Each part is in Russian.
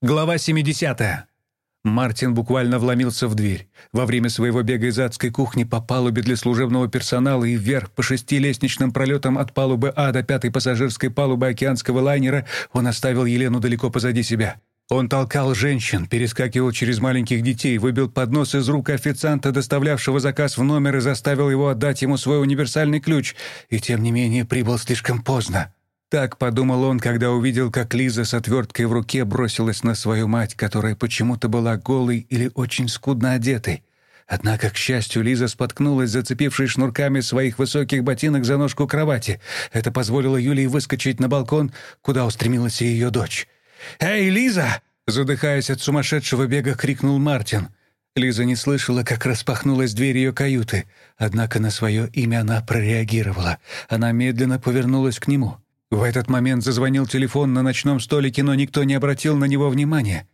Глава 70. Мартин буквально вломился в дверь. Во время своего бега из адской кухни по палубе для служебного персонала и вверх по шести лестничным пролетам от палубы А до пятой пассажирской палубы океанского лайнера он оставил Елену далеко позади себя. Он толкал женщин, перескакивал через маленьких детей, выбил поднос из рук официанта, доставлявшего заказ в номер, и заставил его отдать ему свой универсальный ключ, и тем не менее прибыл слишком поздно. Так подумал он, когда увидел, как Лиза с отверткой в руке бросилась на свою мать, которая почему-то была голой или очень скудно одетой. Однако, к счастью, Лиза споткнулась, зацепившись шнурками своих высоких ботинок за ножку кровати. Это позволило Юлии выскочить на балкон, куда устремилась и ее дочь. «Эй, Лиза!» — задыхаясь от сумасшедшего бега, крикнул Мартин. Лиза не слышала, как распахнулась дверь ее каюты, однако на свое имя она прореагировала. Она медленно повернулась к нему. В этот момент зазвонил телефон на ночном столике, но никто не обратил на него внимания.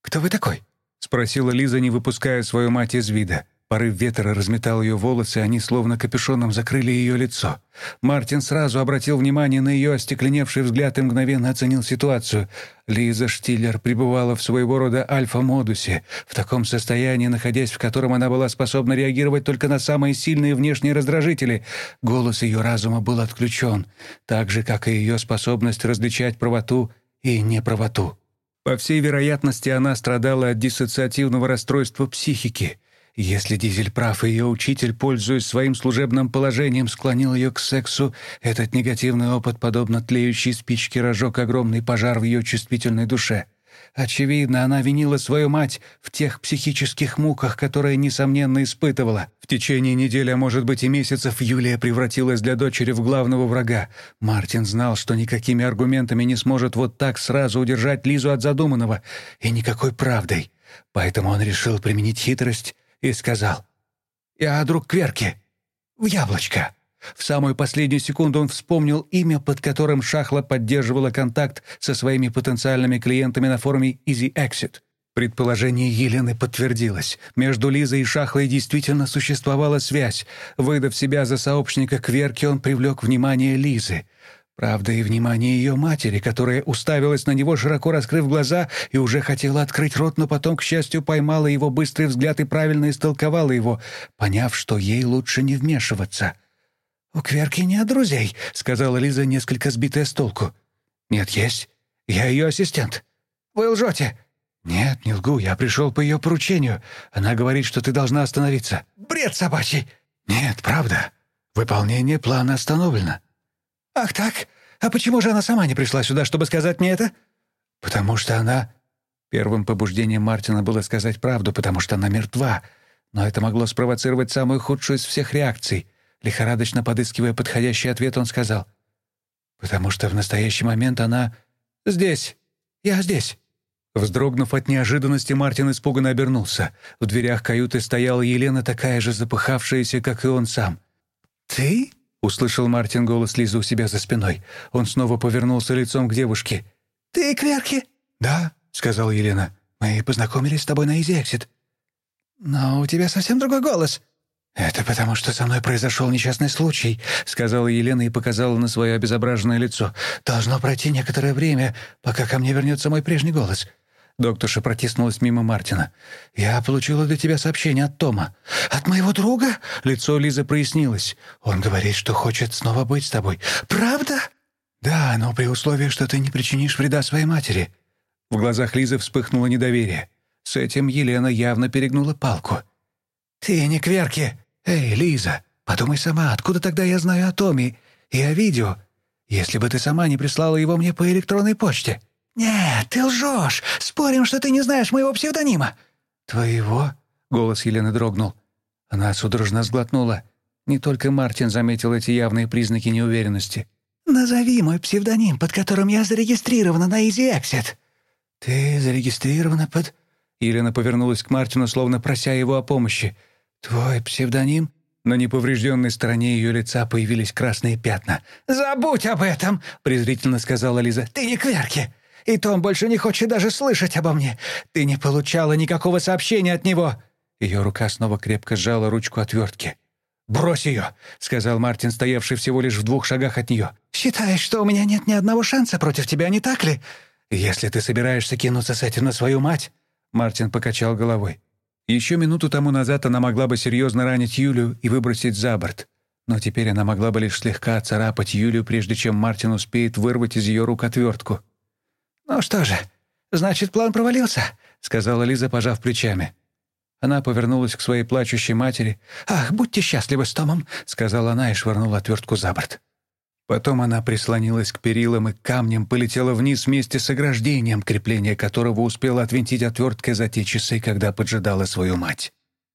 «Кто вы такой?» — спросила Лиза, не выпуская свою мать из вида. Порыв ветра разметал ее волосы, они словно капюшоном закрыли ее лицо. Мартин сразу обратил внимание на ее остекленевший взгляд и мгновенно оценил ситуацию. Лиза Штиллер пребывала в своего рода альфа-модусе, в таком состоянии, находясь в котором она была способна реагировать только на самые сильные внешние раздражители. Голос ее разума был отключен, так же, как и ее способность различать правоту и неправоту. По всей вероятности, она страдала от диссоциативного расстройства психики — если Дизель прав, и ее учитель, пользуясь своим служебным положением, склонил ее к сексу, этот негативный опыт, подобно тлеющей спичке, разжег огромный пожар в ее чувствительной душе. Очевидно, она винила свою мать в тех психических муках, которые, несомненно, испытывала. В течение недели, а может быть и месяцев, Юлия превратилась для дочери в главного врага. Мартин знал, что никакими аргументами не сможет вот так сразу удержать Лизу от задуманного, и никакой правдой. Поэтому он решил применить хитрость и сказал «Я друг Кверки. В яблочко». В самую последнюю секунду он вспомнил имя, под которым Шахла поддерживала контакт со своими потенциальными клиентами на форуме Easy Exit. Предположение Елены подтвердилось. Между Лизой и Шахлой действительно существовала связь. Выдав себя за сообщника Кверки, он привлек внимание Лизы. Правда, и внимание ее матери, которая уставилась на него, широко раскрыв глаза, и уже хотела открыть рот, но потом, к счастью, поймала его быстрый взгляд и правильно истолковала его, поняв, что ей лучше не вмешиваться. «У Кверки нет друзей», — сказала Лиза, несколько сбитая с толку. «Нет, есть. Я ее ассистент». «Вы лжете». «Нет, не лгу. Я пришел по ее поручению. Она говорит, что ты должна остановиться». «Бред собачий». «Нет, правда. Выполнение плана остановлено». «Ах так? А почему же она сама не пришла сюда, чтобы сказать мне это?» «Потому что она...» Первым побуждением Мартина было сказать правду, потому что она мертва. Но это могло спровоцировать самую худшую из всех реакций. Лихорадочно подыскивая подходящий ответ, он сказал. «Потому что в настоящий момент она... здесь. Я здесь». Вздрогнув от неожиданности, Мартин испуганно обернулся. В дверях каюты стояла Елена, такая же запыхавшаяся, как и он сам. «Ты?» Услышал Мартин голос Лизы у себя за спиной. Он снова повернулся лицом к девушке. «Ты Клерки?» «Да», — сказала Елена. «Мы познакомились с тобой на Изи Эксит». «Но у тебя совсем другой голос». «Это потому, что со мной произошел несчастный случай», — сказала Елена и показала на свое обезображенное лицо. «Должно пройти некоторое время, пока ко мне вернется мой прежний голос». Докторша протиснулась мимо Мартина. «Я получила для тебя сообщение от Тома». «От моего друга?» Лицо Лизы прояснилось. «Он говорит, что хочет снова быть с тобой». «Правда?» «Да, но при условии, что ты не причинишь вреда своей матери». В глазах Лизы вспыхнуло недоверие. С этим Елена явно перегнула палку. «Ты не кверки!» «Эй, Лиза, подумай сама, откуда тогда я знаю о Томе и о видео, если бы ты сама не прислала его мне по электронной почте?» «Нет, ты лжешь! Спорим, что ты не знаешь моего псевдонима!» «Твоего?» — голос Елены дрогнул. Она судорожно сглотнула. Не только Мартин заметил эти явные признаки неуверенности. «Назови мой псевдоним, под которым я зарегистрирована на Easy Exit». «Ты зарегистрирована под...» Елена повернулась к Мартину, словно прося его о помощи. «Твой псевдоним?» На неповрежденной стороне ее лица появились красные пятна. «Забудь об этом!» — презрительно сказала Лиза. «Ты не кверки!» И Том больше не хочет даже слышать обо мне. Ты не получала никакого сообщения от него». Ее рука снова крепко сжала ручку отвертки. «Брось ее!» — сказал Мартин, стоявший всего лишь в двух шагах от нее. «Считаешь, что у меня нет ни одного шанса против тебя, не так ли?» «Если ты собираешься кинуться с этим на свою мать...» Мартин покачал головой. Еще минуту тому назад она могла бы серьезно ранить Юлю и выбросить за борт. Но теперь она могла бы лишь слегка царапать Юлю, прежде чем Мартин успеет вырвать из ее рук отвертку. «Ну что же, значит, план провалился», — сказала Лиза, пожав плечами. Она повернулась к своей плачущей матери. «Ах, будьте счастливы с Томом», — сказала она и швырнула отвертку за борт. Потом она прислонилась к перилам и камнем полетела вниз вместе с ограждением, крепление которого успела отвинтить отверткой за те часы, когда поджидала свою мать.